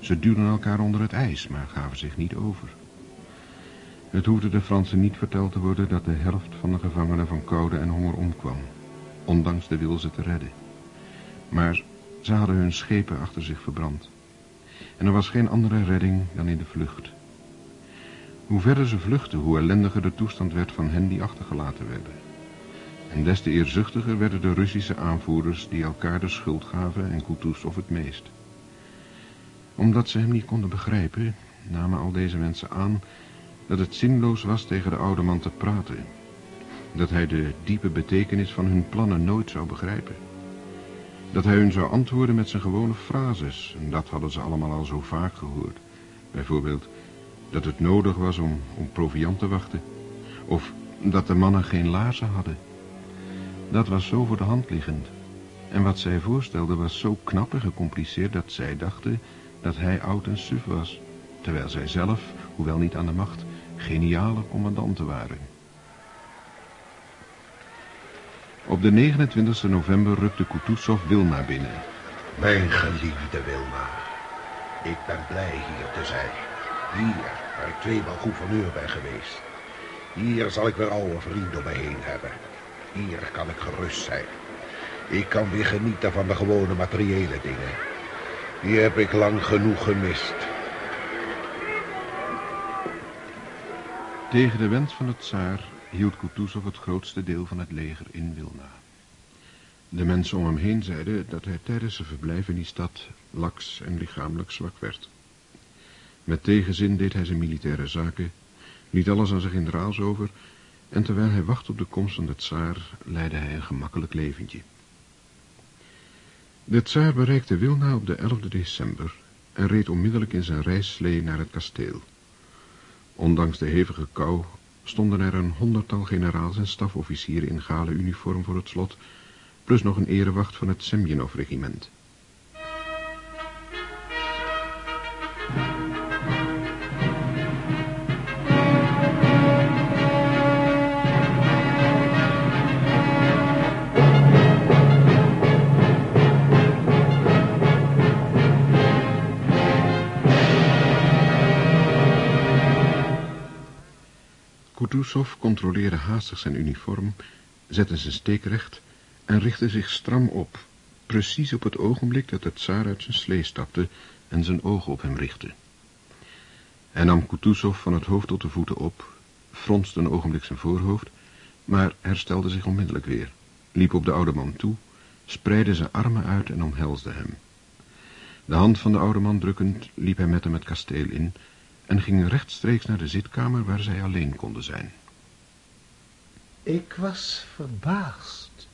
Ze duwden elkaar onder het ijs, maar gaven zich niet over. Het hoefde de Fransen niet verteld te worden dat de helft van de gevangenen van koude en honger omkwam, ondanks de wil ze te redden. Maar ze hadden hun schepen achter zich verbrand. En er was geen andere redding dan in de vlucht. Hoe verder ze vluchtten, hoe ellendiger de toestand werd van hen die achtergelaten werden. En des te eerzuchtiger werden de Russische aanvoerders die elkaar de schuld gaven en Kutuzov het meest. Omdat ze hem niet konden begrijpen, namen al deze mensen aan dat het zinloos was tegen de oude man te praten. Dat hij de diepe betekenis van hun plannen nooit zou begrijpen. Dat hij hun zou antwoorden met zijn gewone frases, en dat hadden ze allemaal al zo vaak gehoord. Bijvoorbeeld dat het nodig was om, om proviant te wachten, of dat de mannen geen laarzen hadden. Dat was zo voor de hand liggend. En wat zij voorstelde was zo knap en gecompliceerd dat zij dachten dat hij oud en suf was, terwijl zij zelf, hoewel niet aan de macht, geniale commandanten waren. Op de 29 november rukte Kutuzov Wilna binnen. Mijn geliefde Wilna, ik ben blij hier te zijn. Hier, waar ik tweemaal gouverneur ben geweest. Hier zal ik weer oude vrienden om me heen hebben. Hier kan ik gerust zijn. Ik kan weer genieten van de gewone materiële dingen. Die heb ik lang genoeg gemist. Tegen de wens van het tsaar hield Kutuzov het grootste deel van het leger in Wilna. De mensen om hem heen zeiden dat hij tijdens zijn verblijf in die stad laks en lichamelijk zwak werd. Met tegenzin deed hij zijn militaire zaken, liet alles aan zijn generaals over en terwijl hij wachtte op de komst van de tsaar leidde hij een gemakkelijk leventje. De tsaar bereikte Wilna op de 11 december en reed onmiddellijk in zijn reisslee naar het kasteel. Ondanks de hevige kou stonden er een honderdtal generaals en stafofficieren in gale uniform voor het slot, plus nog een erewacht van het Semjenov-regiment. Kutuzov controleerde haastig zijn uniform, zette zijn steek recht en richtte zich stram op, precies op het ogenblik dat het tsaar uit zijn slee stapte en zijn ogen op hem richtte. Hij nam Kutuzov van het hoofd tot de voeten op, fronste een ogenblik zijn voorhoofd, maar herstelde zich onmiddellijk weer, liep op de oude man toe, spreidde zijn armen uit en omhelsde hem. De hand van de oude man drukkend liep hij met hem het kasteel in en ging rechtstreeks naar de zitkamer waar zij alleen konden zijn. Ik was verbaasd,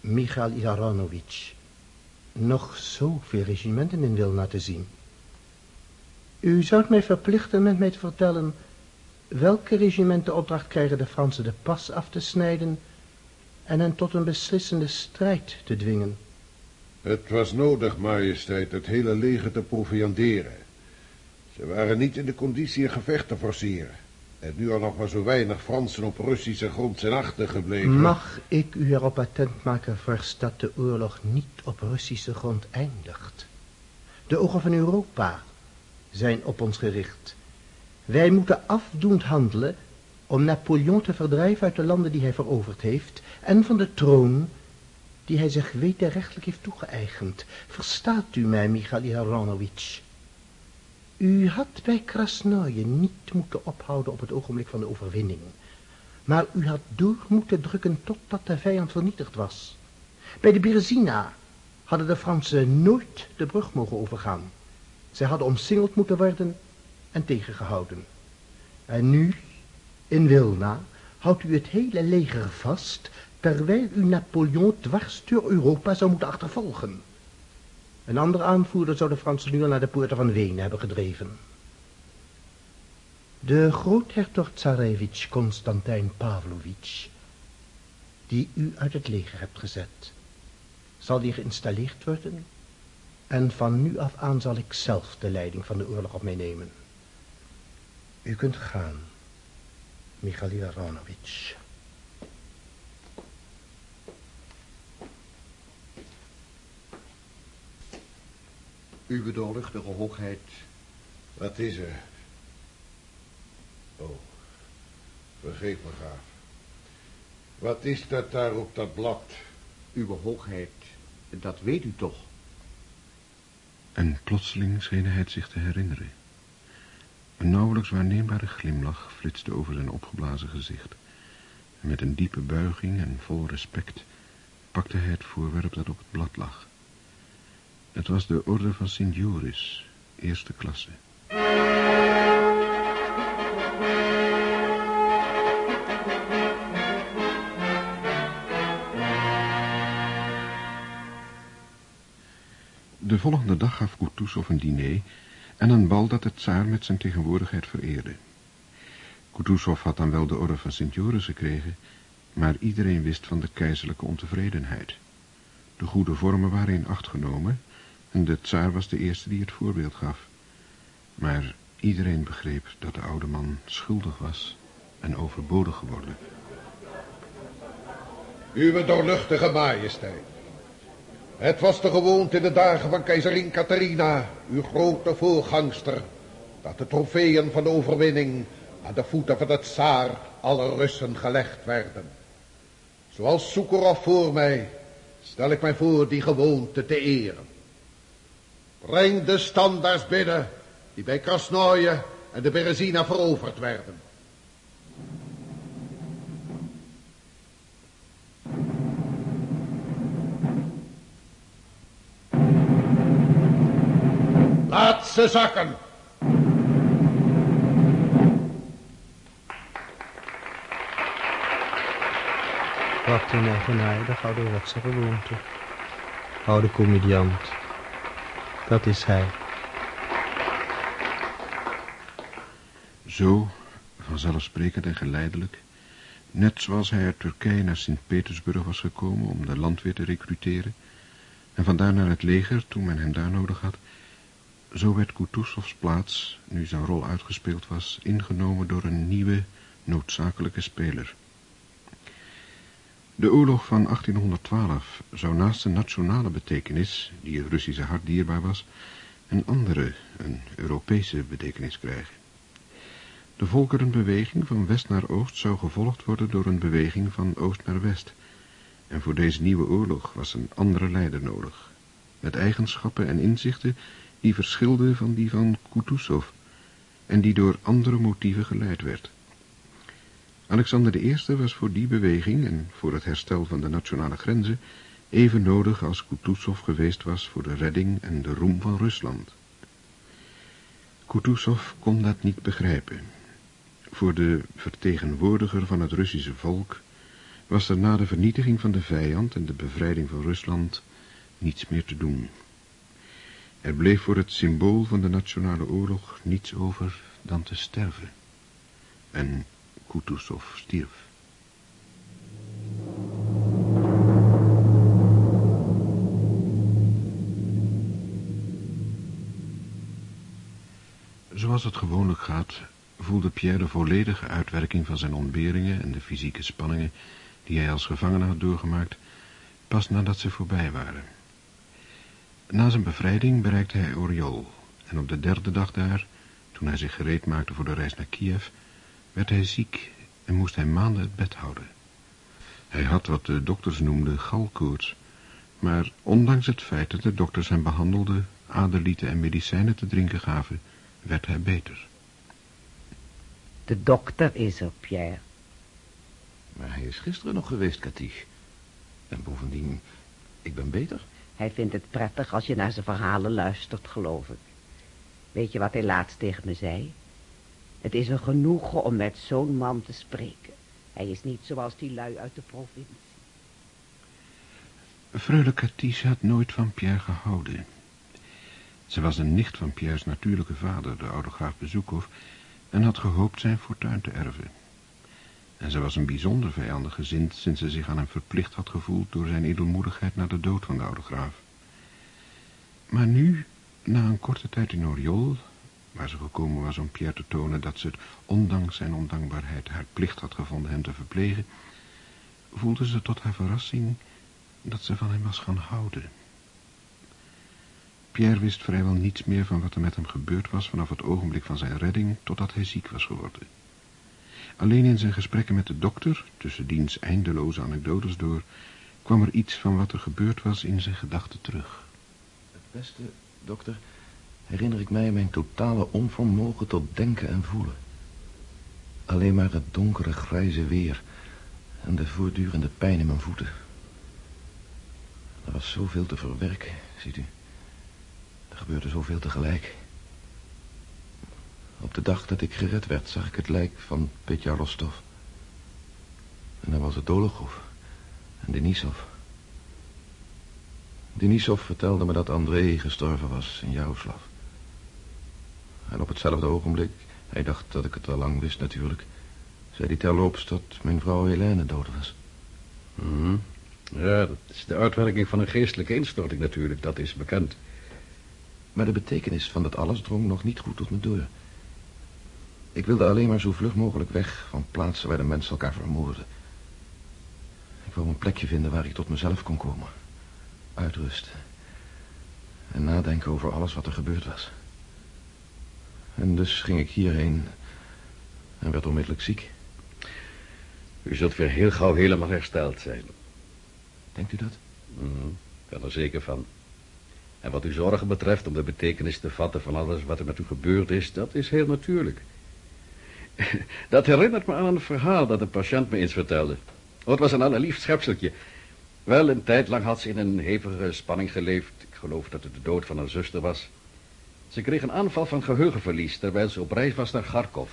Michail Aronovich, nog zoveel regimenten in Wilna te zien. U zou mij verplichten met mij te vertellen welke regimenten opdracht krijgen de Fransen de pas af te snijden en hen tot een beslissende strijd te dwingen. Het was nodig, majesteit, het hele leger te provianderen. Ze waren niet in de conditie een gevecht te forceren. En nu al nog maar zo weinig Fransen op Russische grond zijn achtergebleven. Mag ik u erop attent maken, Vorst, dat de oorlog niet op Russische grond eindigt? De ogen van Europa zijn op ons gericht. Wij moeten afdoend handelen om Napoleon te verdrijven uit de landen die hij veroverd heeft en van de troon die hij zich wederrechtelijk heeft toegeëigend. Verstaat u mij, Michail Aronovich? U had bij Krasnoje niet moeten ophouden op het ogenblik van de overwinning. Maar u had door moeten drukken totdat de vijand vernietigd was. Bij de Berzina hadden de Fransen nooit de brug mogen overgaan. Zij hadden omsingeld moeten worden en tegengehouden. En nu, in Wilna, houdt u het hele leger vast, terwijl u Napoleon dwars door Europa zou moeten achtervolgen. Een andere aanvoerder zou de Fransen nu al naar de poorten van Wenen hebben gedreven. De groothertog Tsarevich Konstantijn Pavlovich, die u uit het leger hebt gezet, zal hier geïnstalleerd worden en van nu af aan zal ik zelf de leiding van de oorlog op mij nemen. U kunt gaan, Michail Aronovich. Uw doorluchtige hoogheid. Wat is er? Oh, vergeef me, graaf. Wat is dat daar op dat blad? Uw hoogheid, dat weet u toch? En plotseling scheen hij het zich te herinneren. Een nauwelijks waarneembare glimlach flitste over zijn opgeblazen gezicht. En met een diepe buiging en vol respect pakte hij het voorwerp dat op het blad lag. Het was de orde van Sint Joris, eerste klasse. De volgende dag gaf Kutuzov een diner en een bal dat het tsaar met zijn tegenwoordigheid vereerde. Kutuzov had dan wel de orde van Sint Joris gekregen, maar iedereen wist van de keizerlijke ontevredenheid. De goede vormen waren in acht genomen en de tsaar was de eerste die het voorbeeld gaf. Maar iedereen begreep dat de oude man schuldig was en overbodig geworden. Uwe doorluchtige majesteit. Het was de gewoonte in de dagen van keizerin Catharina, uw grote voorgangster, dat de trofeeën van de overwinning aan de voeten van het tsaar alle Russen gelegd werden. Zoals Sukorov voor mij, stel ik mij voor die gewoonte te eren. Breng de standaards binnen, die bij Krasnoje en de Berezina veroverd werden. Laat ze zakken. Wat een eigenaardig ouderwetse gewoonte. Oude comediant. Dat is hij. Zo, vanzelfsprekend en geleidelijk, net zoals hij uit Turkije naar Sint-Petersburg was gekomen om de landweer te recruteren, en vandaar naar het leger toen men hem daar nodig had, zo werd Kutuzovs plaats, nu zijn rol uitgespeeld was, ingenomen door een nieuwe, noodzakelijke speler. De oorlog van 1812 zou naast een nationale betekenis, die het Russische hart dierbaar was, een andere, een Europese betekenis krijgen. De volkerenbeweging van west naar oost zou gevolgd worden door een beweging van oost naar west. En voor deze nieuwe oorlog was een andere leider nodig, met eigenschappen en inzichten die verschilden van die van Kutuzov en die door andere motieven geleid werd. Alexander I was voor die beweging en voor het herstel van de nationale grenzen even nodig als Kutuzov geweest was voor de redding en de roem van Rusland. Kutuzov kon dat niet begrijpen. Voor de vertegenwoordiger van het Russische volk was er na de vernietiging van de vijand en de bevrijding van Rusland niets meer te doen. Er bleef voor het symbool van de nationale oorlog niets over dan te sterven. En Kutuzov stierf. Zoals het gewoonlijk gaat, voelde Pierre de volledige uitwerking van zijn ontberingen en de fysieke spanningen die hij als gevangene had doorgemaakt, pas nadat ze voorbij waren. Na zijn bevrijding bereikte hij Oriol en op de derde dag daar, toen hij zich gereed maakte voor de reis naar Kiev, werd hij ziek en moest hij maanden het bed houden. Hij had wat de dokters noemden galkoorts, maar ondanks het feit dat de dokters hem behandelden, aderlieten en medicijnen te drinken gaven, werd hij beter. De dokter is er, Pierre. Maar hij is gisteren nog geweest, Katisch. En bovendien, ik ben beter. Hij vindt het prettig als je naar zijn verhalen luistert, geloof ik. Weet je wat hij laatst tegen me zei? Het is een genoegen om met zo'n man te spreken. Hij is niet zoals die lui uit de provincie. Freule Catiche had nooit van Pierre gehouden. Ze was een nicht van Pierre's natuurlijke vader, de oude graaf Bezoekhof, en had gehoopt zijn fortuin te erven. En ze was een bijzonder vijandig gezind sinds ze zich aan hem verplicht had gevoeld door zijn edelmoedigheid na de dood van de oude graaf. Maar nu, na een korte tijd in Oriol, waar ze gekomen was om Pierre te tonen dat ze het, ondanks zijn ondankbaarheid, haar plicht had gevonden hem te verplegen, voelde ze tot haar verrassing dat ze van hem was gaan houden. Pierre wist vrijwel niets meer van wat er met hem gebeurd was vanaf het ogenblik van zijn redding totdat hij ziek was geworden. Alleen in zijn gesprekken met de dokter, tussen diens eindeloze anekdotes door, kwam er iets van wat er gebeurd was in zijn gedachten terug. Het beste, dokter, herinner ik mij mijn totale onvermogen tot denken en voelen. Alleen maar het donkere grijze weer en de voortdurende pijn in mijn voeten. Er was zoveel te verwerken, ziet u. Er gebeurde zoveel tegelijk. Op de dag dat ik gered werd, zag ik het lijk van Petja Rostov. En dan was het Dolokhov en Denisov. Denisov vertelde me dat André gestorven was in Jaroslav. En op hetzelfde ogenblik, hij dacht dat ik het al lang wist natuurlijk... zei hij terloops dat mijn vrouw Helene dood was. Mhm. Ja, dat is de uitwerking van een geestelijke instorting natuurlijk, dat is bekend. Maar de betekenis van dat alles drong nog niet goed tot me door. Ik wilde alleen maar zo vlug mogelijk weg van plaatsen waar de mensen elkaar vermoorden. Ik wou een plekje vinden waar ik tot mezelf kon komen. Uitrusten. En nadenken over alles wat er gebeurd was. En dus ging ik hierheen en werd onmiddellijk ziek. U zult weer heel gauw helemaal hersteld zijn. Denkt u dat? Mhm, Ik ben er zeker van. En wat uw zorgen betreft om de betekenis te vatten van alles wat er met u gebeurd is, dat is heel natuurlijk. Dat herinnert me aan een verhaal dat een patiënt me eens vertelde. Oh, het was een allerliefst schepseltje. Wel, een tijd lang had ze in een hevige spanning geleefd. Ik geloof dat het de dood van haar zuster was. Ze kreeg een aanval van geheugenverlies terwijl ze op reis was naar Kharkov.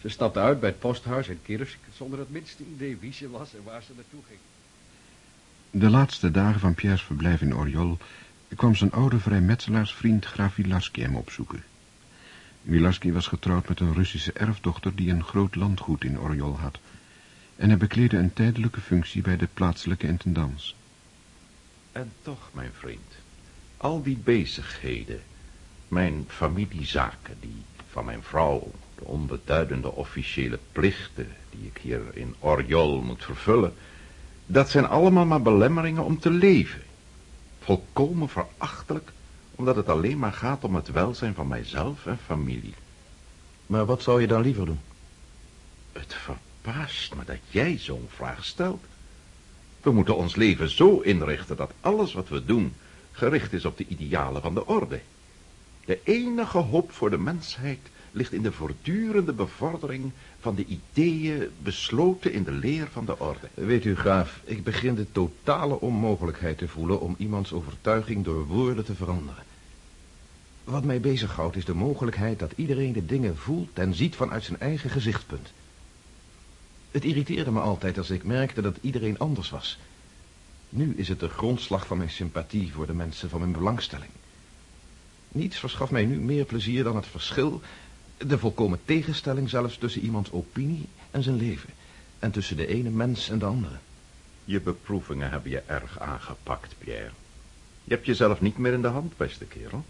Ze stapte uit bij het posthuis in Kirsk zonder het minste idee wie ze was en waar ze naartoe ging. De laatste dagen van Pierre's verblijf in Oriol kwam zijn oude vrijmetselaarsvriend graaf Wilarski hem opzoeken. Wilarski was getrouwd met een Russische erfdochter die een groot landgoed in Oriol had. En hij bekleedde een tijdelijke functie bij de plaatselijke intendans. En toch, mijn vriend, al die bezigheden, mijn familiezaken, die van mijn vrouw, de onbeduidende officiële plichten die ik hier in Oriol moet vervullen, dat zijn allemaal maar belemmeringen om te leven. Volkomen verachtelijk, omdat het alleen maar gaat om het welzijn van mijzelf en familie. Maar wat zou je dan liever doen? Het verbaast me dat jij zo'n vraag stelt. We moeten ons leven zo inrichten dat alles wat we doen gericht is op de idealen van de orde. De enige hoop voor de mensheid ligt in de voortdurende bevordering van de ideeën besloten in de leer van de orde. Weet u, graaf, ik begin de totale onmogelijkheid te voelen om iemands overtuiging door woorden te veranderen. Wat mij bezighoudt is de mogelijkheid dat iedereen de dingen voelt en ziet vanuit zijn eigen gezichtspunt. Het irriteerde me altijd als ik merkte dat iedereen anders was. Nu is het de grondslag van mijn sympathie voor de mensen van mijn belangstelling. Niets verschaft mij nu meer plezier dan het verschil, de volkomen tegenstelling zelfs tussen iemands opinie en zijn leven, en tussen de ene mens en de andere. Je beproevingen hebben je erg aangepakt, Pierre. Je hebt jezelf niet meer in de hand, beste kerel.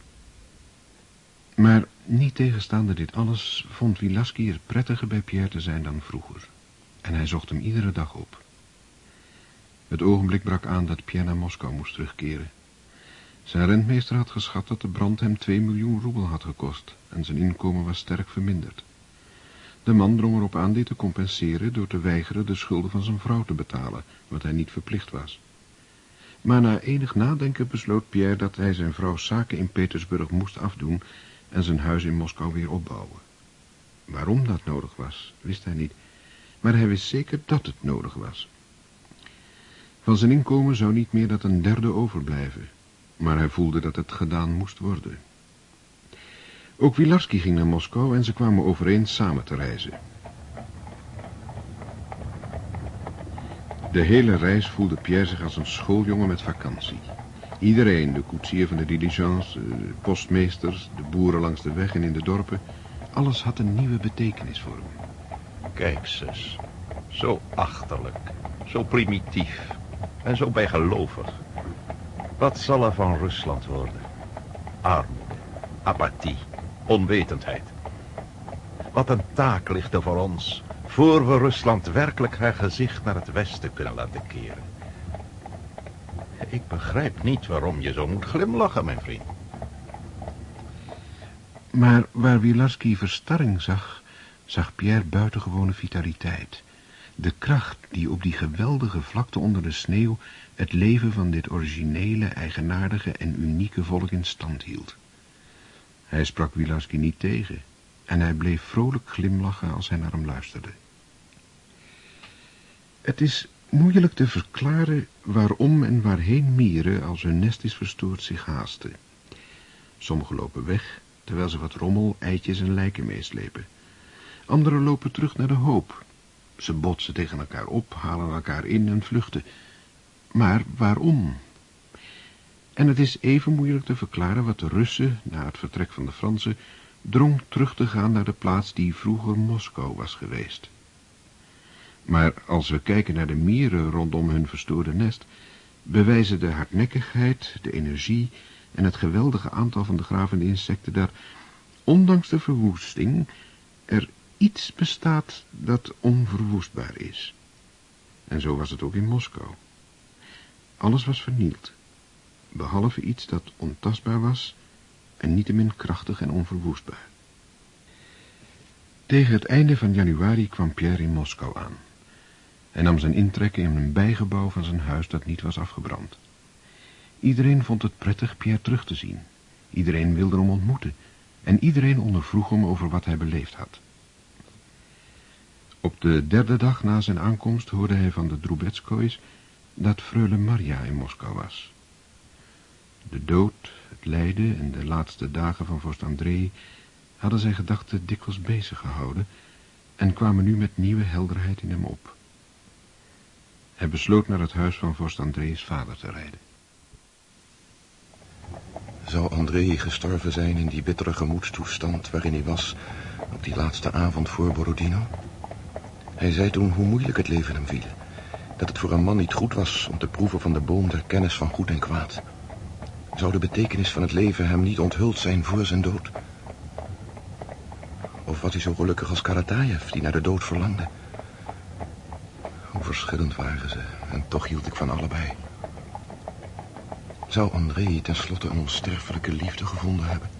Maar niet tegenstaande dit alles vond Wilaski er prettiger bij Pierre te zijn dan vroeger. En hij zocht hem iedere dag op. Het ogenblik brak aan dat Pierre naar Moskou moest terugkeren. Zijn rentmeester had geschat dat de brand hem 2 miljoen roebel had gekost en zijn inkomen was sterk verminderd. De man drong erop aan dit te compenseren door te weigeren de schulden van zijn vrouw te betalen, wat hij niet verplicht was. Maar na enig nadenken besloot Pierre dat hij zijn vrouws zaken in Petersburg moest afdoen en zijn huis in Moskou weer opbouwen. Waarom dat nodig was, wist hij niet, maar hij wist zeker dat het nodig was. Van zijn inkomen zou niet meer dan een derde overblijven, maar hij voelde dat het gedaan moest worden. Ook Wilarski ging naar Moskou en ze kwamen overeen samen te reizen. De hele reis voelde Pierre zich als een schooljongen met vakantie. Iedereen, de koetsier van de diligence, de postmeesters, de boeren langs de weg en in de dorpen, alles had een nieuwe betekenis voor hem. Kijk, zus. Zo achterlijk. Zo primitief. En zo bijgelovig. Wat zal er van Rusland worden? Armoede, apathie, onwetendheid. Wat een taak ligt er voor ons... voor we Rusland werkelijk haar gezicht naar het westen kunnen laten keren. Ik begrijp niet waarom je zo moet glimlachen, mijn vriend. Maar waar Wilarski verstarring zag, zag Pierre buitengewone vitaliteit. De kracht die op die geweldige vlakte onder de sneeuw het leven van dit originele, eigenaardige en unieke volk in stand hield. Hij sprak Wilarski niet tegen en hij bleef vrolijk glimlachen als hij naar hem luisterde. Het is moeilijk te verklaren waarom en waarheen mieren, als hun nest is verstoord, zich haasten. Sommigen lopen weg, terwijl ze wat rommel, eitjes en lijken meeslepen. Anderen lopen terug naar de hoop. Ze botsen tegen elkaar op, halen elkaar in en vluchten. Maar waarom? En het is even moeilijk te verklaren wat de Russen, na het vertrek van de Fransen, drong terug te gaan naar de plaats die vroeger Moskou was geweest. Maar als we kijken naar de mieren rondom hun verstoorde nest, bewijzen de hardnekkigheid, de energie en het geweldige aantal van de gravende insecten daar, ondanks de verwoesting, er iets bestaat dat onverwoestbaar is. En zo was het ook in Moskou. Alles was vernield, behalve iets dat ontastbaar was en niettemin krachtig en onverwoestbaar. Tegen het einde van januari kwam Pierre in Moskou aan. Hij nam zijn intrek in een bijgebouw van zijn huis dat niet was afgebrand. Iedereen vond het prettig Pierre terug te zien. Iedereen wilde hem ontmoeten en iedereen ondervroeg hem over wat hij beleefd had. Op de derde dag na zijn aankomst hoorde hij van de Drubetskois dat freule Maria in Moskou was. De dood, het lijden en de laatste dagen van vorst André hadden zijn gedachten dikwijls bezig gehouden en kwamen nu met nieuwe helderheid in hem op. Hij besloot naar het huis van vorst André's vader te rijden. Zou André gestorven zijn in die bittere gemoedstoestand waarin hij was op die laatste avond voor Borodino? Hij zei toen hoe moeilijk het leven hem viel. Dat het voor een man niet goed was om te proeven van de boom der kennis van goed en kwaad. Zou de betekenis van het leven hem niet onthuld zijn voor zijn dood? Of was hij zo gelukkig als Karatayev, die naar de dood verlangde? Hoe verschillend waren ze, en toch hield ik van allebei. Zou André tenslotte een onsterfelijke liefde gevonden hebben?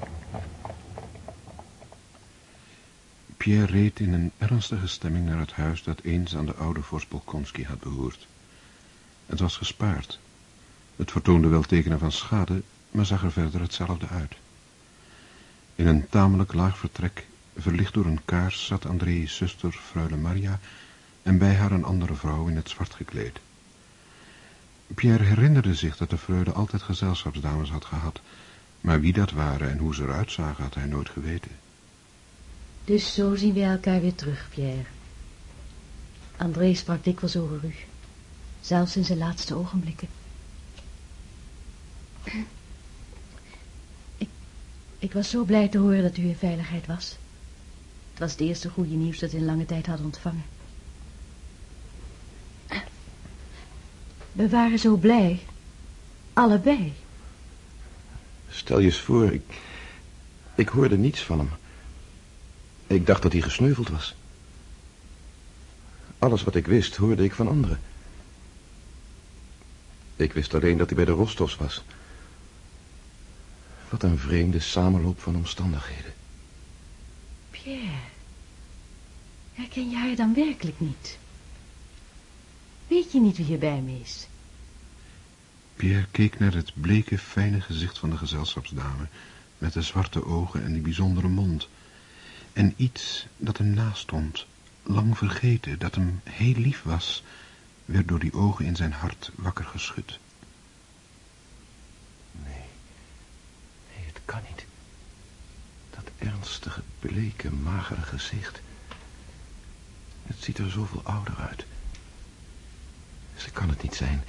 Pierre reed in een ernstige stemming naar het huis dat eens aan de oude vorst Bolkonski had behoord. Het was gespaard. Het vertoonde wel tekenen van schade, maar zag er verder hetzelfde uit. In een tamelijk laag vertrek, verlicht door een kaars, zat André's zuster, freule Maria, en bij haar een andere vrouw in het zwart gekleed. Pierre herinnerde zich dat de freule altijd gezelschapsdames had gehad, maar wie dat waren en hoe ze eruit zagen had hij nooit geweten. Dus zo zien we elkaar weer terug, Pierre. André sprak dikwijls over u, zelfs in zijn laatste ogenblikken. Ik, ik was zo blij te horen dat u in veiligheid was. Het was het eerste goede nieuws dat we in lange tijd hadden ontvangen. We waren zo blij. Allebei. Stel je eens voor, ik, ik hoorde niets van hem. Ik dacht dat hij gesneuveld was. Alles wat ik wist, hoorde ik van anderen. Ik wist alleen dat hij bij de Rostovs was. Wat een vreemde samenloop van omstandigheden. Pierre, herken je haar dan werkelijk niet? Weet je niet wie hier bij me is? Pierre keek naar het bleke, fijne gezicht van de gezelschapsdame... met de zwarte ogen en die bijzondere mond. En iets dat hem naast stond, lang vergeten, dat hem heel lief was... werd door die ogen in zijn hart wakker geschud. Nee, nee, het kan niet. Dat ernstige, bleke, magere gezicht. Het ziet er zoveel ouder uit. Ze kan het niet zijn.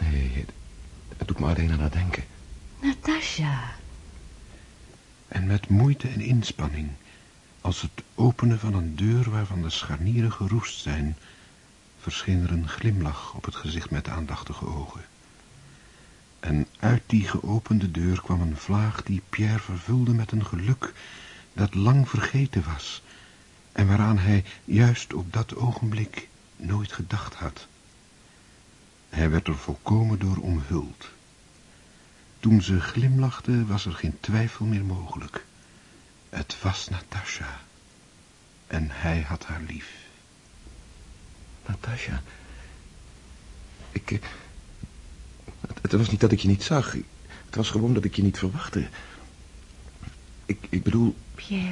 Nee, het, het doet me alleen aan haar denken. Natasja. En met moeite en inspanning, als het openen van een deur waarvan de scharnieren geroest zijn, verscheen er een glimlach op het gezicht met aandachtige ogen. En uit die geopende deur kwam een vlaag die Pierre vervulde met een geluk dat lang vergeten was en waaraan hij juist op dat ogenblik nooit gedacht had. Hij werd er volkomen door omhuld. Toen ze glimlachte was er geen twijfel meer mogelijk. Het was Natasha. En hij had haar lief. Natasja. Ik... eh, Het, was niet dat ik je niet zag. Het was gewoon dat ik je niet verwachtte. Ik, ik bedoel... Pierre.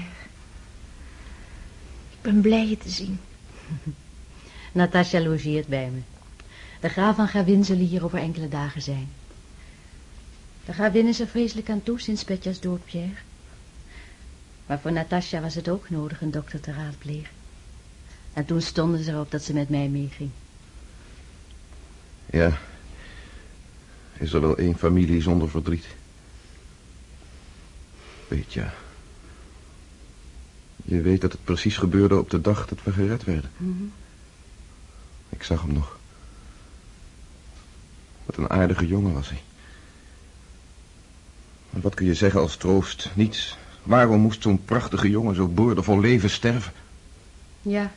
Ik ben blij je te zien. Natasja logeert bij me. De graaf en gravin zullen hier over enkele dagen zijn. De gravin is er vreselijk aan toe sinds Petja's dood, Pierre. Maar voor Natasja was het ook nodig een dokter te raadplegen. En toen stonden ze erop dat ze met mij meeging. Ja. Is er wel één familie zonder verdriet? Weet je. Je weet dat het precies gebeurde op de dag dat we gered werden. Ik zag hem nog. Wat een aardige jongen was hij. Wat kun je zeggen als troost? Niets. Waarom moest zo'n prachtige jongen zo boordevol leven sterven? Ja.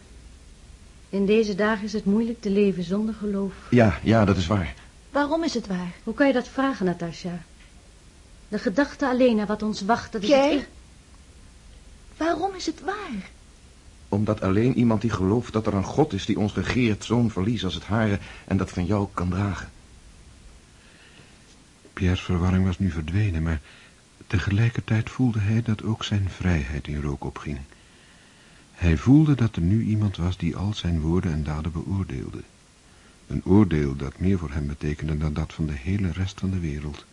In deze dagen is het moeilijk te leven zonder geloof. Ja, ja, dat is waar. Waarom is het waar? Hoe kan je dat vragen, Natasja? De gedachte alleen aan wat ons wacht, dat is het... Waarom is het waar? Omdat alleen iemand die gelooft dat er een God is die ons regeert... zo'n verlies als het hare en dat van jou kan dragen. Pierre's verwarring was nu verdwenen, maar tegelijkertijd voelde hij dat ook zijn vrijheid in rook opging. Hij voelde dat er nu iemand was die al zijn woorden en daden beoordeelde. Een oordeel dat meer voor hem betekende dan dat van de hele rest van de wereld.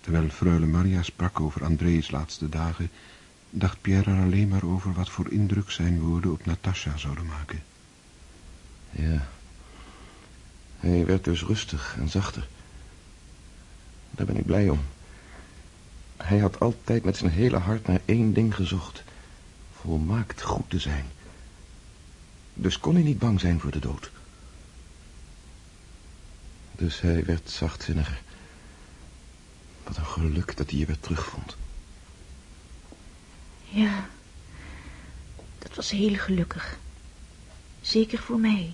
Terwijl freule Maria sprak over André's laatste dagen, dacht Pierre er alleen maar over wat voor indruk zijn woorden op Natasha zouden maken. Ja. Hij werd dus rustig en zachter. Daar ben ik blij om. Hij had altijd met zijn hele hart naar één ding gezocht. Volmaakt goed te zijn. Dus kon hij niet bang zijn voor de dood. Dus hij werd zachtzinniger. Wat een geluk dat hij je weer terugvond. Ja, dat was heel gelukkig. Zeker voor mij.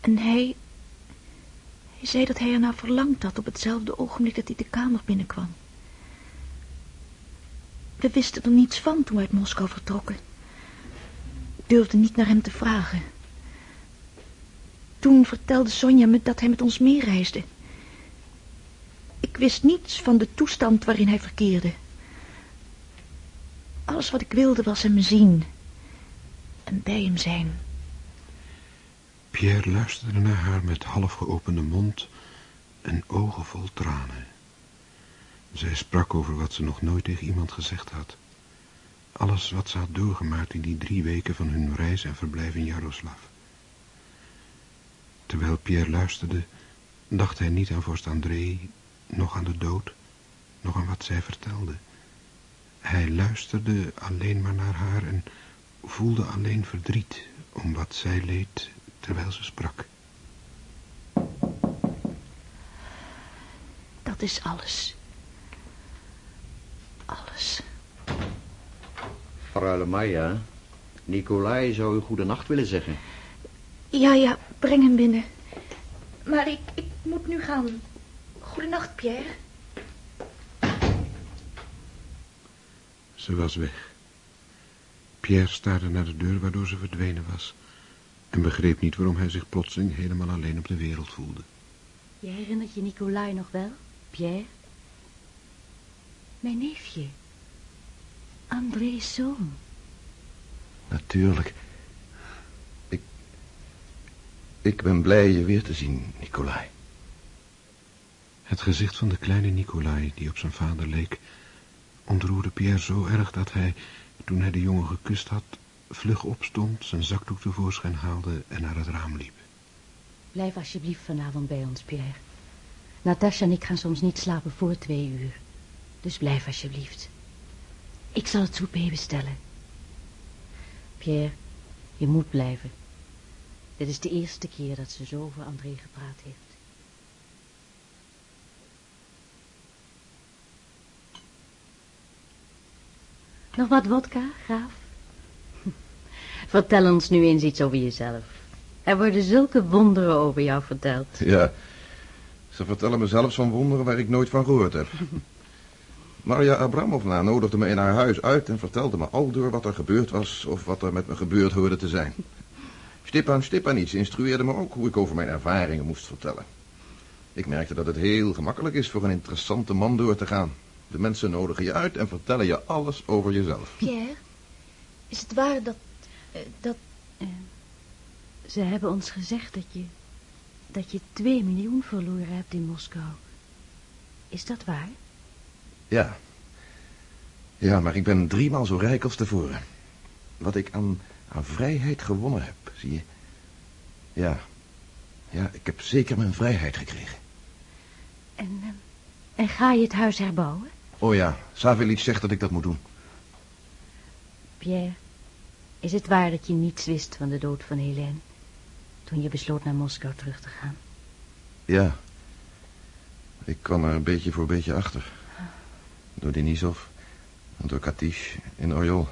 En hij... Hij zei dat hij ernaar verlangd had op hetzelfde ogenblik dat hij de kamer binnenkwam. We wisten er niets van toen we uit Moskou vertrokken. Ik durfde niet naar hem te vragen. Toen vertelde Sonja me dat hij met ons meereisde. Ik wist niets van de toestand waarin hij verkeerde. Alles wat ik wilde was hem zien. En bij hem zijn. Pierre luisterde naar haar met half geopende mond en ogen vol tranen. Zij sprak over wat ze nog nooit tegen iemand gezegd had. Alles wat ze had doorgemaakt in die drie weken van hun reis en verblijf in Jaroslav. Terwijl Pierre luisterde, dacht hij niet aan vorst André, nog aan de dood, nog aan wat zij vertelde. Hij luisterde alleen maar naar haar en voelde alleen verdriet om wat zij leed terwijl ze sprak. Dat is alles. Alles. Freule Maya, Nicolai zou u goedenacht willen zeggen. Ja, ja, breng hem binnen. Maar ik, ik moet nu gaan. Goedenacht, Pierre. Ze was weg. Pierre staarde naar de deur waardoor ze verdwenen was en begreep niet waarom hij zich plotseling helemaal alleen op de wereld voelde. Je herinnert je Nicolai nog wel, Pierre? Mijn neefje. André's zoon. Natuurlijk. Ik... Ik ben blij je weer te zien, Nicolai. Het gezicht van de kleine Nicolai, die op zijn vader leek, ontroerde Pierre zo erg dat hij, toen hij de jongen gekust had, vlug opstond, zijn zakdoek tevoorschijn haalde en naar het raam liep. Blijf alsjeblieft vanavond bij ons, Pierre. Natasja en ik gaan soms niet slapen voor twee uur. Dus blijf alsjeblieft. Ik zal het souper bestellen. Pierre, je moet blijven. Dit is de eerste keer dat ze zo over André gepraat heeft. Nog wat wodka, graaf? Vertel ons nu eens iets over jezelf. Er worden zulke wonderen over jou verteld. Ja, ze vertellen me zelfs van wonderen waar ik nooit van gehoord heb. Maria Abramovna nodigde me in haar huis uit en vertelde me al door wat er gebeurd was of wat er met me gebeurd hoorde te zijn. Stepan Stepanits instrueerde me ook hoe ik over mijn ervaringen moest vertellen. Ik merkte dat het heel gemakkelijk is voor een interessante man door te gaan. De mensen nodigen je uit en vertellen je alles over jezelf. Pierre, is het waar dat... eh, dat... eh, ze hebben ons gezegd dat je... dat je twee miljoen verloren hebt in Moskou. Is dat waar? Ja. Ja, maar ik ben driemaal zo rijk als tevoren. Wat ik aan, aan vrijheid gewonnen heb, zie je. Ja. Ja, ik heb zeker mijn vrijheid gekregen. En, eh, en ga je het huis herbouwen? Oh ja, Savilic zegt dat ik dat moet doen. Pierre, is het waar dat je niets wist van de dood van Helene... toen je besloot naar Moskou terug te gaan? Ja. Ik kwam er beetje voor beetje achter. Door Denisov en door Katish in Orjol.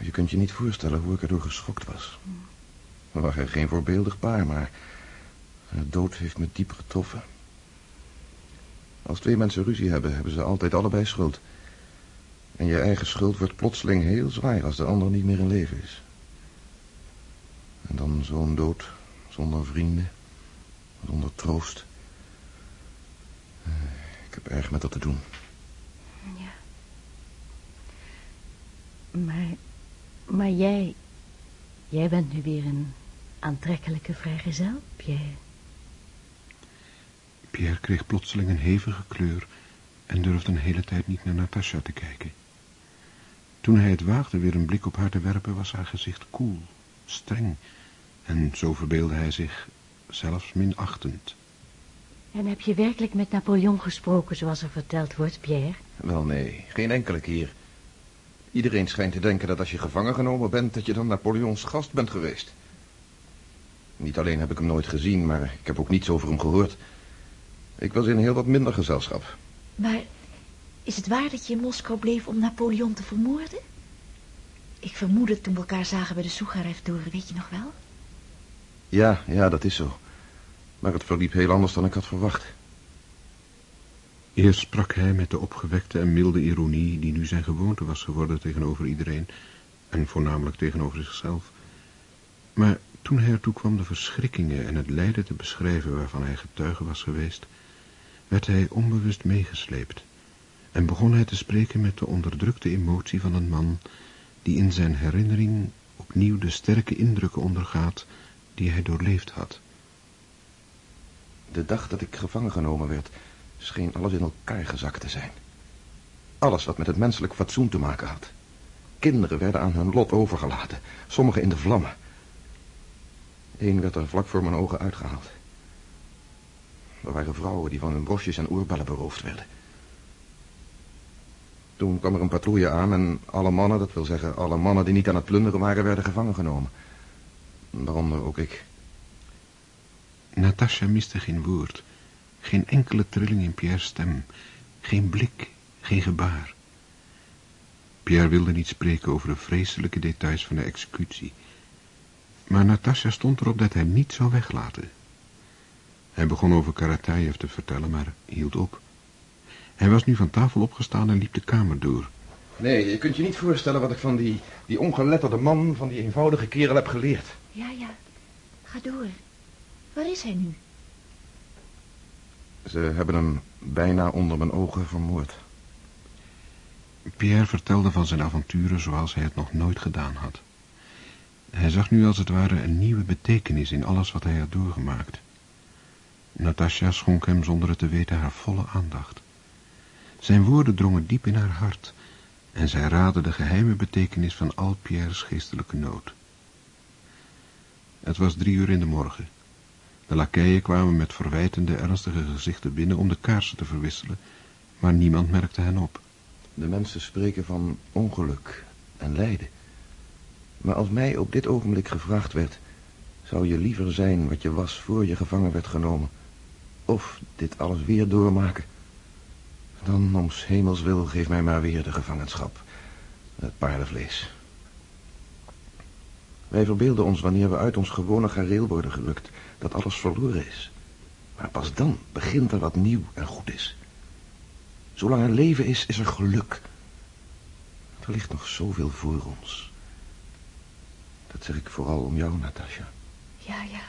Je kunt je niet voorstellen hoe ik erdoor geschokt was. We waren geen voorbeeldig paar, maar de dood heeft me diep getroffen. Als twee mensen ruzie hebben, hebben ze altijd allebei schuld. En je eigen schuld wordt plotseling heel zwaar als de ander niet meer in leven is. En dan zo'n dood, zonder vrienden, zonder troost. Eh, Ik heb erg met dat te doen. Ja. Maar, maar jij, jij bent nu weer een aantrekkelijke vrijgezel, Pierre. Pierre kreeg plotseling een hevige kleur en durfde een hele tijd niet naar Natasha te kijken. Toen hij het waagde weer een blik op haar te werpen, was haar gezicht koel, streng en zo verbeelde hij zich zelfs minachtend. En heb je werkelijk met Napoleon gesproken, zoals er verteld wordt, Pierre? Wel nee, geen enkele keer. Iedereen schijnt te denken dat als je gevangen genomen bent, dat je dan Napoleons gast bent geweest. Niet alleen heb ik hem nooit gezien, maar ik heb ook niets over hem gehoord. Ik was in heel wat minder gezelschap. Maar is het waar dat je in Moskou bleef om Napoleon te vermoorden? Ik vermoedde toen we elkaar zagen bij de Soegarev-toren, weet je nog wel? Ja, ja, dat is zo. Maar het verliep heel anders dan ik had verwacht. Eerst sprak hij met de opgewekte en milde ironie die nu zijn gewoonte was geworden tegenover iedereen en voornamelijk tegenover zichzelf. Maar toen hij ertoe kwam de verschrikkingen en het lijden te beschrijven waarvan hij getuige was geweest, werd hij onbewust meegesleept en begon hij te spreken met de onderdrukte emotie van een man die in zijn herinnering opnieuw de sterke indrukken ondergaat die hij doorleefd had. De dag dat ik gevangen genomen werd, scheen alles in elkaar gezakt te zijn. Alles wat met het menselijk fatsoen te maken had. Kinderen werden aan hun lot overgelaten, sommigen in de vlammen. Eén werd er vlak voor mijn ogen uitgehaald. Er waren vrouwen die van hun bosjes en oorbellen beroofd werden. Toen kwam er een patrouille aan en alle mannen, dat wil zeggen alle mannen die niet aan het plunderen waren, werden gevangen genomen. Waaronder ook ik. Natasha miste geen woord, geen enkele trilling in Pierre's stem, geen blik, geen gebaar. Pierre wilde niet spreken over de vreselijke details van de executie. Maar Natasha stond erop dat hij niet zou weglaten. Hij begon over Karatayev te vertellen, maar hield op. Hij was nu van tafel opgestaan en liep de kamer door. Nee, je kunt je niet voorstellen wat ik van die, die ongeletterde man, van die eenvoudige kerel heb geleerd. Ja, ja. Ga door. Waar is hij nu? Ze hebben hem bijna onder mijn ogen vermoord. Pierre vertelde van zijn avonturen zoals hij het nog nooit gedaan had. Hij zag nu als het ware een nieuwe betekenis in alles wat hij had doorgemaakt. Natasha schonk hem zonder het te weten haar volle aandacht. Zijn woorden drongen diep in haar hart en zij raadde de geheime betekenis van al geestelijke nood. Het was drie uur in de morgen. De lakeien kwamen met verwijtende, ernstige gezichten binnen om de kaarsen te verwisselen, maar niemand merkte hen op. De mensen spreken van ongeluk en lijden. Maar als mij op dit ogenblik gevraagd werd... zou je liever zijn wat je was voor je gevangen werd genomen... of dit alles weer doormaken... dan om hemels wil geef mij maar weer de gevangenschap. Het paardenvlees. Wij verbeelden ons wanneer we uit ons gewone gareel worden gerukt... dat alles verloren is. Maar pas dan begint er wat nieuw en goed is. Zolang er leven is, is er geluk. Er ligt nog zoveel voor ons. Dat zeg ik vooral om jou, Natasja. Ja, ja.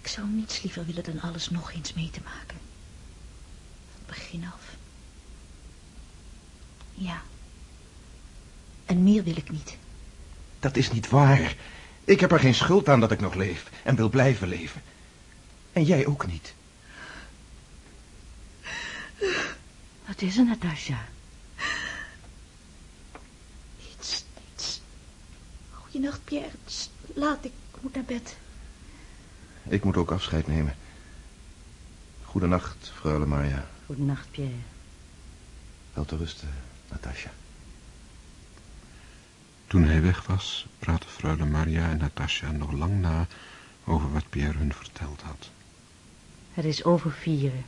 Ik zou niets liever willen dan alles nog eens mee te maken. Begin af. Ja. En meer wil ik niet. Dat is niet waar. Ik heb er geen schuld aan dat ik nog leef en wil blijven leven. En jij ook niet. Wat is er, Natasja? Iets, iets. Goeienacht, Pierre. Laat, ik moet naar bed. Ik moet ook afscheid nemen. Goedenacht, freule Maria. Goedenacht, Pierre. Wel te rusten, Natasja. Toen hij weg was, praatten freule Maria en Natasja nog lang na over wat Pierre hun verteld had. Het is over vieren.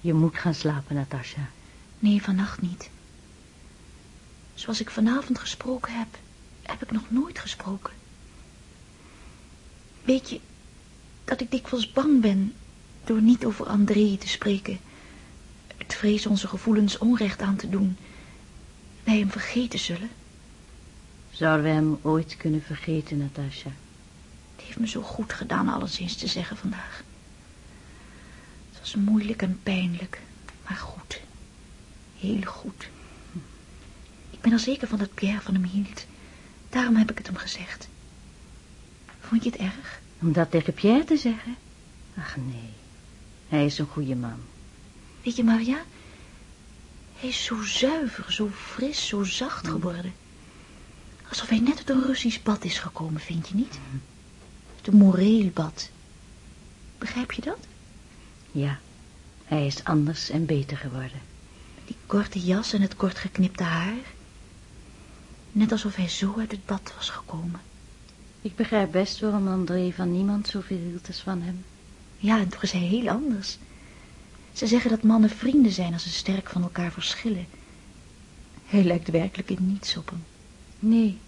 Je moet gaan slapen, Natasja. Nee, vannacht niet. Zoals ik vanavond gesproken heb, heb ik nog nooit gesproken. Weet je dat ik dikwijls bang ben door niet over André te spreken. Het vrees onze gevoelens onrecht aan te doen. Wij hem vergeten zullen. Zouden we hem ooit kunnen vergeten, Natasja? Het heeft me zo goed gedaan alles eens te zeggen vandaag. Het was moeilijk en pijnlijk, maar goed. Heel goed. Ik ben er zeker van dat Pierre van hem hield. Daarom heb ik het hem gezegd. Vond je het erg? Om dat tegen Pierre te zeggen? Ach, nee. Hij is een goede man. Weet je, Maria? Hij is zo zuiver, zo fris, zo zacht geworden. Alsof hij net uit een Russisch bad is gekomen, vind je niet? De moreelbad. Begrijp je dat? Ja, hij is anders en beter geworden. Die korte jas en het kort geknipte haar. Net alsof hij zo uit het bad was gekomen. Ik begrijp best waarom André van niemand zoveel hield als van hem. Ja, en toch is hij heel anders. Ze zeggen dat mannen vrienden zijn als ze sterk van elkaar verschillen. Hij lijkt werkelijk in niets op hem. Nee,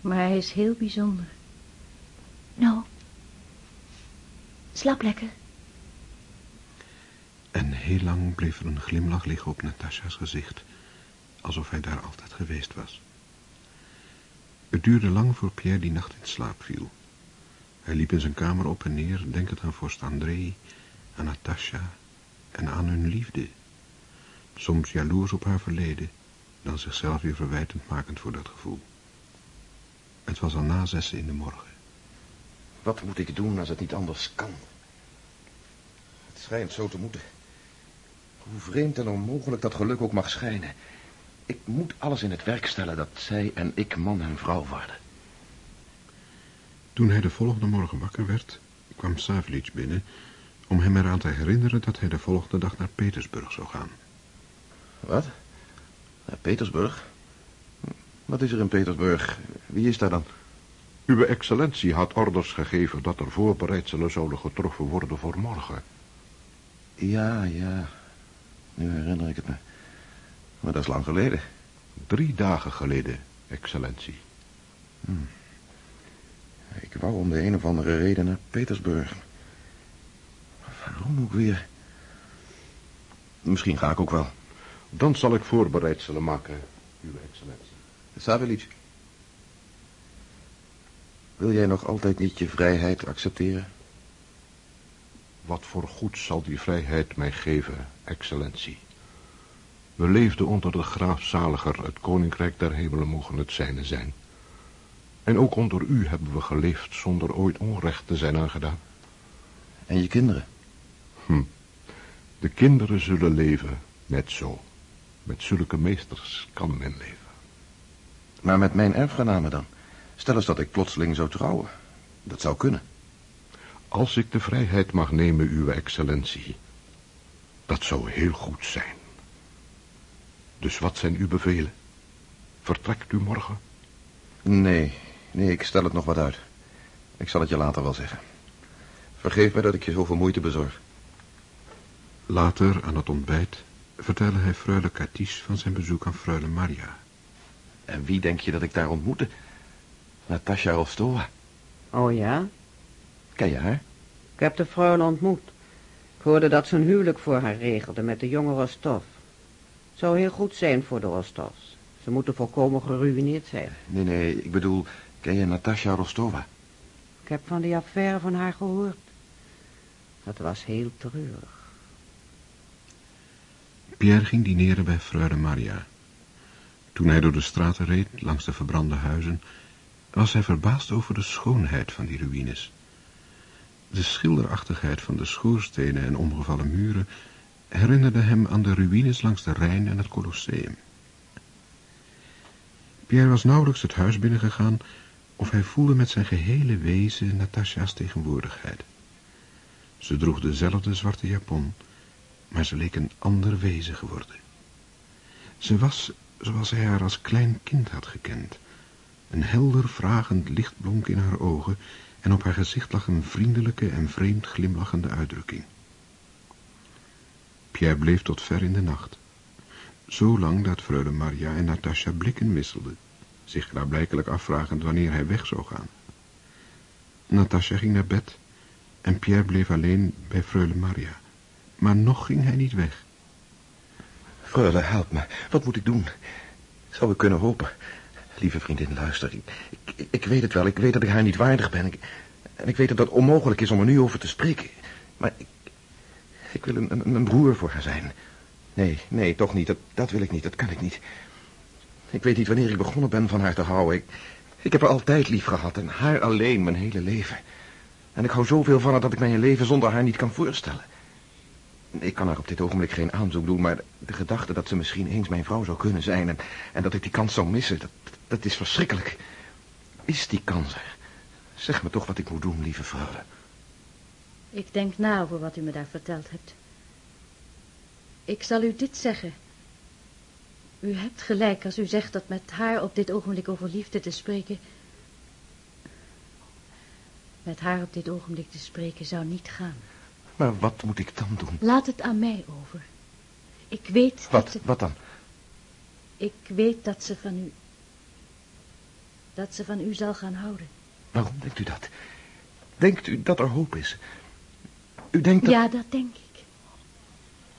maar hij is heel bijzonder. Nou, slaap lekker. En heel lang bleef er een glimlach liggen op Natasja's gezicht, alsof hij daar altijd geweest was. Het duurde lang voor Pierre die nacht in slaap viel. Hij liep in zijn kamer op en neer, denkend aan vorst André, aan Natasja en aan hun liefde. Soms jaloers op haar verleden, dan zichzelf weer verwijtend makend voor dat gevoel. Het was al na zessen in de morgen. Wat moet ik doen als het niet anders kan? Het schijnt zo te moeten. Hoe vreemd en onmogelijk dat geluk ook mag schijnen. Ik moet alles in het werk stellen dat zij en ik man en vrouw worden. Toen hij de volgende morgen wakker werd, kwam Savlic binnen om hem eraan te herinneren dat hij de volgende dag naar Petersburg zou gaan. Wat? Naar Petersburg? Wat is er in Petersburg? Wie is daar dan? Uw excellentie had orders gegeven dat er voorbereidselen zouden getroffen worden voor morgen. Ja, ja. Nu herinner ik het me. Maar dat is lang geleden. Drie dagen geleden, excellentie. Hmm. Ik wou om de een of andere reden naar Petersburg. Waarom ook weer? Misschien ga ik ook wel. Dan zal ik voorbereidselen maken, uw excellentie. Savelic. Wil jij nog altijd niet je vrijheid accepteren? Wat voor goed zal die vrijheid mij geven, excellentie? We leefden onder de graaf Zaliger, het koninkrijk der hemelen mogen het zijne zijn. En ook onder u hebben we geleefd zonder ooit onrecht te zijn aangedaan. En je kinderen? Hm. De kinderen zullen leven, net zo. Met zulke meesters kan men leven. Maar met mijn erfgenamen dan? Stel eens dat ik plotseling zou trouwen. Dat zou kunnen. Als ik de vrijheid mag nemen, uw excellentie. Dat zou heel goed zijn. Dus wat zijn uw bevelen? Vertrekt u morgen? Nee, nee, ik stel het nog wat uit. Ik zal het je later wel zeggen. Vergeef me dat ik je zoveel moeite bezorg. Later, aan het ontbijt, vertelde hij freule Katis van zijn bezoek aan freule Maria. En wie denk je dat ik daar ontmoette? Natasja Rostova. Oh ja? Ken je haar? Ik heb de freule ontmoet. Ik hoorde dat ze een huwelijk voor haar regelde met de jonge Rostov. Het zou heel goed zijn voor de Rostovs. Ze moeten volkomen geruineerd zijn. Nee, nee, ik bedoel, ken je Natasja Rostova? Ik heb van die affaire van haar gehoord. Dat was heel treurig. Pierre ging dineren bij freule Maria. Toen hij door de straten reed, langs de verbrande huizen, was hij verbaasd over de schoonheid van die ruïnes. De schilderachtigheid van de schoorstenen en omgevallen muren herinnerde hem aan de ruïnes langs de Rijn en het Colosseum. Pierre was nauwelijks het huis binnengegaan of hij voelde met zijn gehele wezen Natasja's tegenwoordigheid. Ze droeg dezelfde zwarte japon, maar ze leek een ander wezen geworden. Ze was zoals hij haar als klein kind had gekend. Een helder, vragend licht blonk in haar ogen en op haar gezicht lag een vriendelijke en vreemd glimlachende uitdrukking. Pierre bleef tot ver in de nacht. Zo lang dat freule Maria en Natasja blikken wisselden, zich klaarblijkelijk afvragend wanneer hij weg zou gaan. Natasja ging naar bed en Pierre bleef alleen bij freule Maria. Maar nog ging hij niet weg. Freule, help me. Wat moet ik doen? Zou ik kunnen hopen? Lieve vriendin, luister. Ik, ik, ik, weet het wel. Ik weet dat ik haar niet waardig ben. En ik weet dat het onmogelijk is om er nu over te spreken. Maar ik, ik wil een, een, een broer voor haar zijn. Nee, nee, toch niet. Dat, dat wil ik niet. Dat kan ik niet. Ik weet niet wanneer ik begonnen ben van haar te houden. Ik, ik heb haar altijd lief gehad en haar alleen mijn hele leven. En ik hou zoveel van haar dat ik mij een leven zonder haar niet kan voorstellen. Ik kan haar op dit ogenblik geen aanzoek doen, maar de gedachte dat ze misschien eens mijn vrouw zou kunnen zijn... en, en dat ik die kans zou missen, dat, dat is verschrikkelijk. Is die kans er? Zeg me toch wat ik moet doen, lieve freule. Ik denk na over wat u me daar verteld hebt. Ik zal u dit zeggen. U hebt gelijk als u zegt dat met haar op dit ogenblik over liefde te spreken... Met haar op dit ogenblik te spreken zou niet gaan. Maar wat moet ik dan doen? Laat het aan mij over. Ik weet Wat, dat ze... wat dan? Ik weet dat ze van u... Dat ze van u zal gaan houden. Waarom denkt u dat? Denkt u dat er hoop is? U denkt dat... Ja, dat denk ik.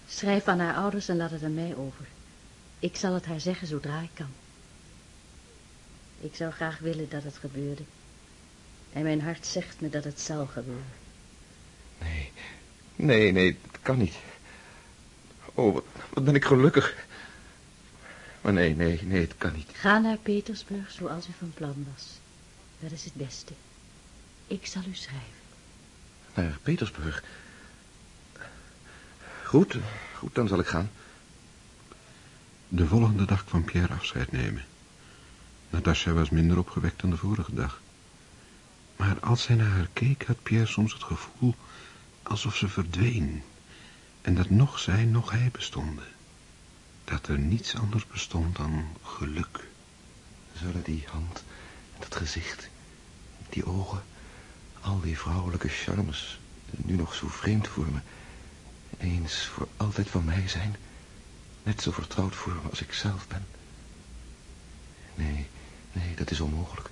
Schrijf aan haar ouders en laat het aan mij over. Ik zal het haar zeggen zodra ik kan. Ik zou graag willen dat het gebeurde. En mijn hart zegt me dat het zal gebeuren. Nee, nee, nee, dat kan niet. Oh, wat, wat ben ik gelukkig. Maar nee, nee, nee, het kan niet. Ga naar Petersburg zoals u van plan was. Dat is het beste. Ik zal u schrijven. Naar Petersburg. Goed, goed, dan zal ik gaan. De volgende dag kwam Pierre afscheid nemen. Natasja was minder opgewekt dan de vorige dag. Maar als hij naar haar keek, had Pierre soms het gevoel alsof ze verdween. En dat nog zij, nog hij bestonden. Dat er niets anders bestond dan geluk. Zullen die hand, dat gezicht, die ogen, al die vrouwelijke charmes, nu nog zo vreemd voor me, eens voor altijd van mij zijn, net zo vertrouwd voor me als ik zelf ben? Nee, nee, dat is onmogelijk.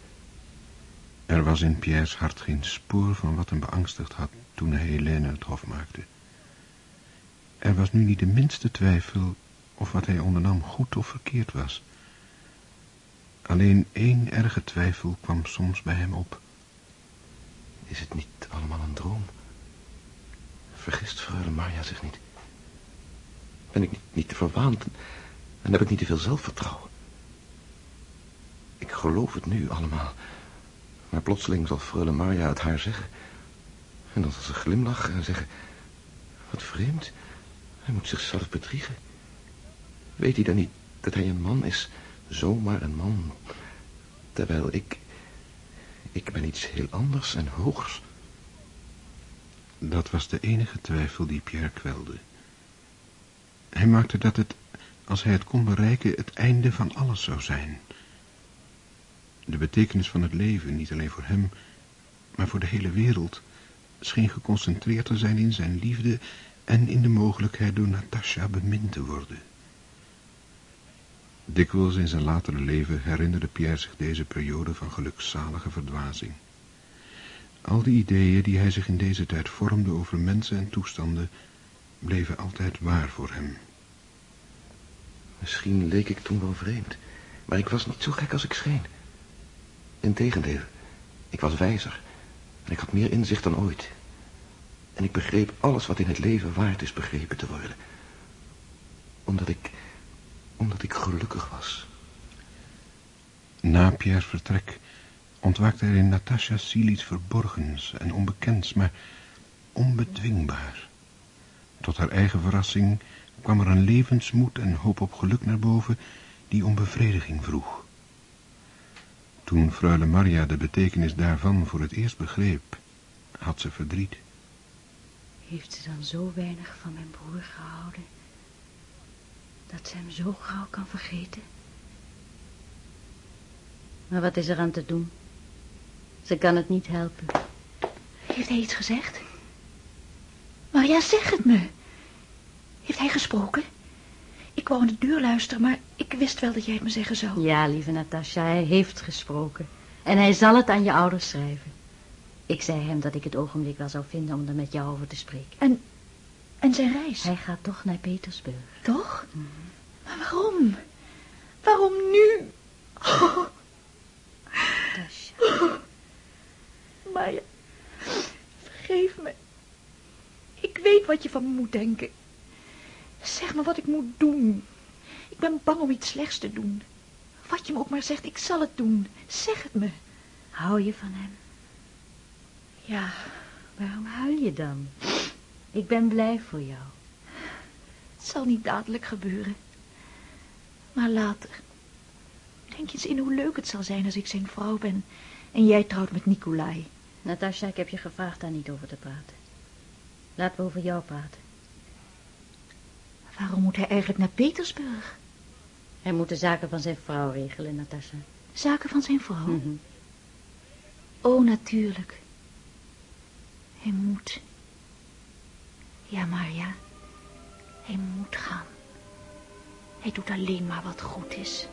Er was in Pierre's hart geen spoor van wat hem beangstigd had toen hij Helene het hof maakte. Er was nu niet de minste twijfel of wat hij ondernam goed of verkeerd was. Alleen één erge twijfel kwam soms bij hem op. Is het niet allemaal een droom? Vergist freule Marja zich niet? Ben ik niet, niet te verwaand en heb ik niet te veel zelfvertrouwen? Ik geloof het nu allemaal... Maar plotseling zal freule Marja het haar zeggen. En dan zal ze glimlachen en zeggen... Wat vreemd. Hij moet zichzelf bedriegen. Weet hij dan niet dat hij een man is? Zomaar een man. Terwijl ik... Ik ben iets heel anders en hogers. Dat was de enige twijfel die Pierre kwelde. Hij maakte dat het, als hij het kon bereiken, het einde van alles zou zijn... De betekenis van het leven, niet alleen voor hem, maar voor de hele wereld, scheen geconcentreerd te zijn in zijn liefde en in de mogelijkheid door Natasja bemind te worden. Dikwijls in zijn latere leven herinnerde Pierre zich deze periode van gelukzalige verdwazing. Al die ideeën die hij zich in deze tijd vormde over mensen en toestanden, bleven altijd waar voor hem. Misschien leek ik toen wel vreemd, maar ik was niet zo gek als ik scheen. Integendeel, ik was wijzer en ik had meer inzicht dan ooit. En ik begreep alles wat in het leven waard is begrepen te worden. Omdat ik, omdat ik gelukkig was. Na Pierre's vertrek ontwaakte er in Natasha's ziel iets verborgens en onbekends, maar onbedwingbaar. Tot haar eigen verrassing kwam er een levensmoed en hoop op geluk naar boven die om bevrediging vroeg. Toen freule Maria de betekenis daarvan voor het eerst begreep, had ze verdriet. Heeft ze dan zo weinig van mijn broer gehouden, dat ze hem zo gauw kan vergeten? Maar wat is er aan te doen? Ze kan het niet helpen. Heeft hij iets gezegd? Maria, zeg het me. Heeft hij gesproken? Ik wou aan de deur luisteren, maar wist wel dat jij het me zeggen zou. Ja, lieve Natasja, hij heeft gesproken. En hij zal het aan je ouders schrijven. Ik zei hem dat ik het ogenblik wel zou vinden om er met jou over te spreken. En, en zijn reis? Hij gaat toch naar Petersburg. Toch? Maar waarom? Waarom nu? Oh. Natasja. Maya, vergeef me. Ik weet wat je van me moet denken. Zeg me wat ik moet doen. Ik ben bang om iets slechts te doen. Wat je me ook maar zegt, ik zal het doen. Zeg het me. Hou je van hem? Ja. Waarom huil je dan? Ik ben blij voor jou. Het zal niet dadelijk gebeuren. Maar later. Denk eens in hoe leuk het zal zijn als ik zijn vrouw ben en jij trouwt met Nikolai. Natasja, ik heb je gevraagd daar niet over te praten. Laten we over jou praten. Waarom moet hij eigenlijk naar Petersburg? Hij moet de zaken van zijn vrouw regelen, Natasja. Zaken van zijn vrouw? Mhm. Oh, natuurlijk. Hij moet. Ja, Marja. Hij moet gaan. Hij doet alleen maar wat goed is.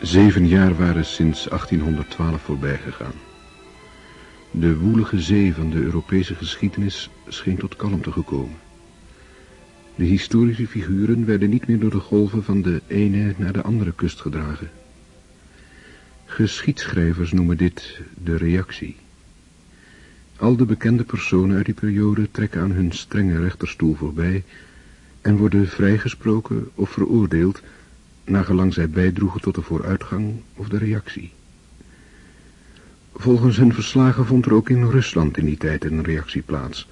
Zeven jaar waren sinds 1812 voorbij gegaan. De woelige zee van de Europese geschiedenis scheen tot kalmte gekomen. De historische figuren werden niet meer door de golven van de ene naar de andere kust gedragen. Geschiedschrijvers noemen dit de reactie. Al de bekende personen uit die periode trekken aan hun strenge rechterstoel voorbij en worden vrijgesproken of veroordeeld nagelang zij bijdroegen tot de vooruitgang of de reactie. Volgens hun verslagen vond er ook in Rusland in die tijd een reactie plaats.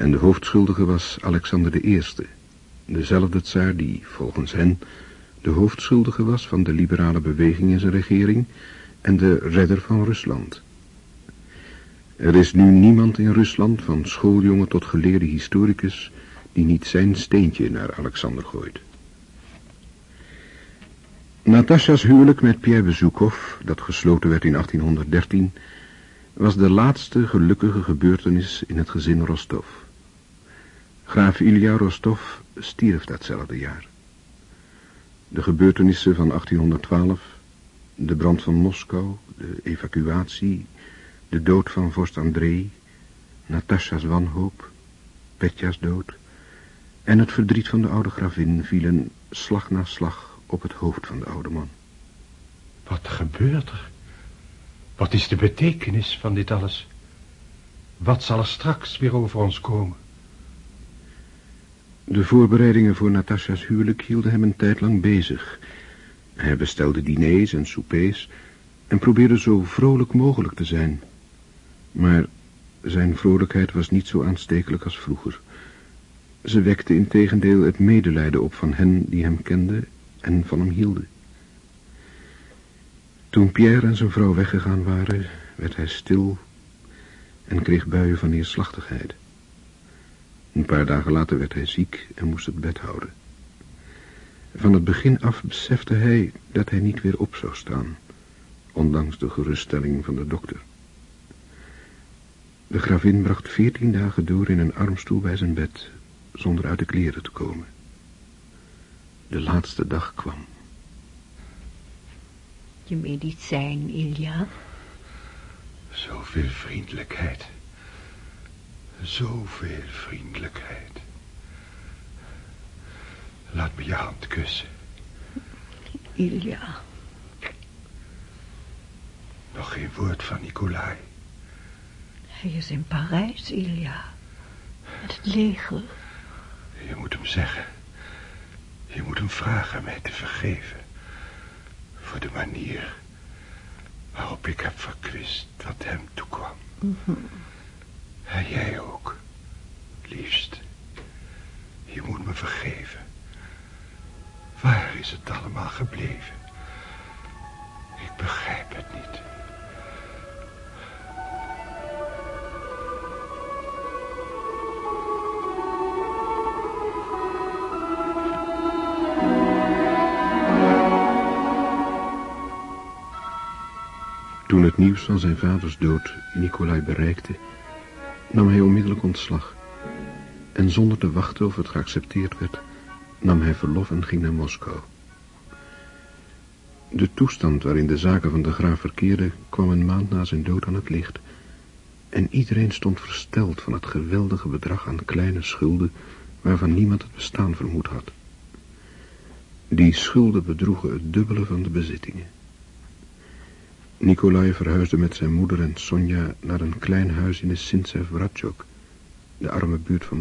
En de hoofdschuldige was Alexander I, dezelfde tsaar die, volgens hen, de hoofdschuldige was van de liberale beweging in zijn regering en de redder van Rusland. Er is nu niemand in Rusland, van schooljongen tot geleerde historicus, die niet zijn steentje naar Alexander gooit. Natasha's huwelijk met Pierre Bezoekov, dat gesloten werd in 1813, was de laatste gelukkige gebeurtenis in het gezin Rostov. Graaf Ilya Rostov stierf datzelfde jaar. De gebeurtenissen van 1812, de brand van Moskou, de evacuatie, de dood van vorst Andrei, Natasha's wanhoop, Petja's dood en het verdriet van de oude gravin vielen slag na slag op het hoofd van de oude man. Wat gebeurt er? Wat is de betekenis van dit alles? Wat zal er straks weer over ons komen? De voorbereidingen voor Natasha's huwelijk hielden hem een tijd lang bezig. Hij bestelde diners en soupers en probeerde zo vrolijk mogelijk te zijn. Maar zijn vrolijkheid was niet zo aanstekelijk als vroeger. Ze wekte in tegendeel het medelijden op van hen die hem kenden en van hem hielden. Toen Pierre en zijn vrouw weggegaan waren, werd hij stil en kreeg buien van neerslachtigheid. Een paar dagen later werd hij ziek en moest het bed houden. Van het begin af besefte hij dat hij niet weer op zou staan, ondanks de geruststelling van de dokter. De gravin bracht veertien dagen door in een armstoel bij zijn bed, zonder uit de kleren te komen. De laatste dag kwam. Je medicijn, Ilja. Zoveel vriendelijkheid. Zoveel vriendelijkheid. Laat me je hand kussen. Ilja. Nog geen woord van Nicolai. Hij is in Parijs, Ilja. Met het leger. Je moet hem zeggen. Je moet hem vragen mij te vergeven. Voor de manier waarop ik heb verkwist wat hem toekwam. En jij ook, liefst. Je moet me vergeven. Waar is het allemaal gebleven? Ik begrijp het niet. Toen het nieuws van zijn vaders dood Nicolai bereikte, nam hij onmiddellijk ontslag. En zonder te wachten of het geaccepteerd werd, nam hij verlof en ging naar Moskou. De toestand waarin de zaken van de graaf verkeerden kwam een maand na zijn dood aan het licht. En iedereen stond versteld van het geweldige bedrag aan kleine schulden waarvan niemand het bestaan vermoed had. Die schulden bedroegen het dubbele van de bezittingen. Nikolai verhuisde met zijn moeder en Sonja naar een klein huis in de Sintsev Vratjok, de arme buurt van